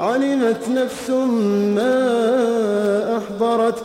علمت نفس ما أحضرت.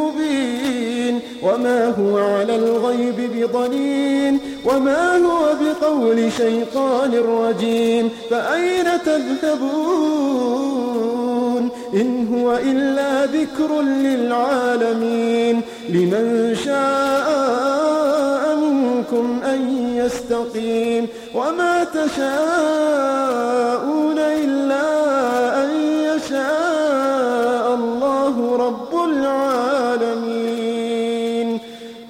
وما هو على الغيب بضنين وما هو بقول شيطان رجيم فأين تذهبون إن هو إلا ذكر للعالمين لمن شاء منكم أن يستقيم وما تشاءون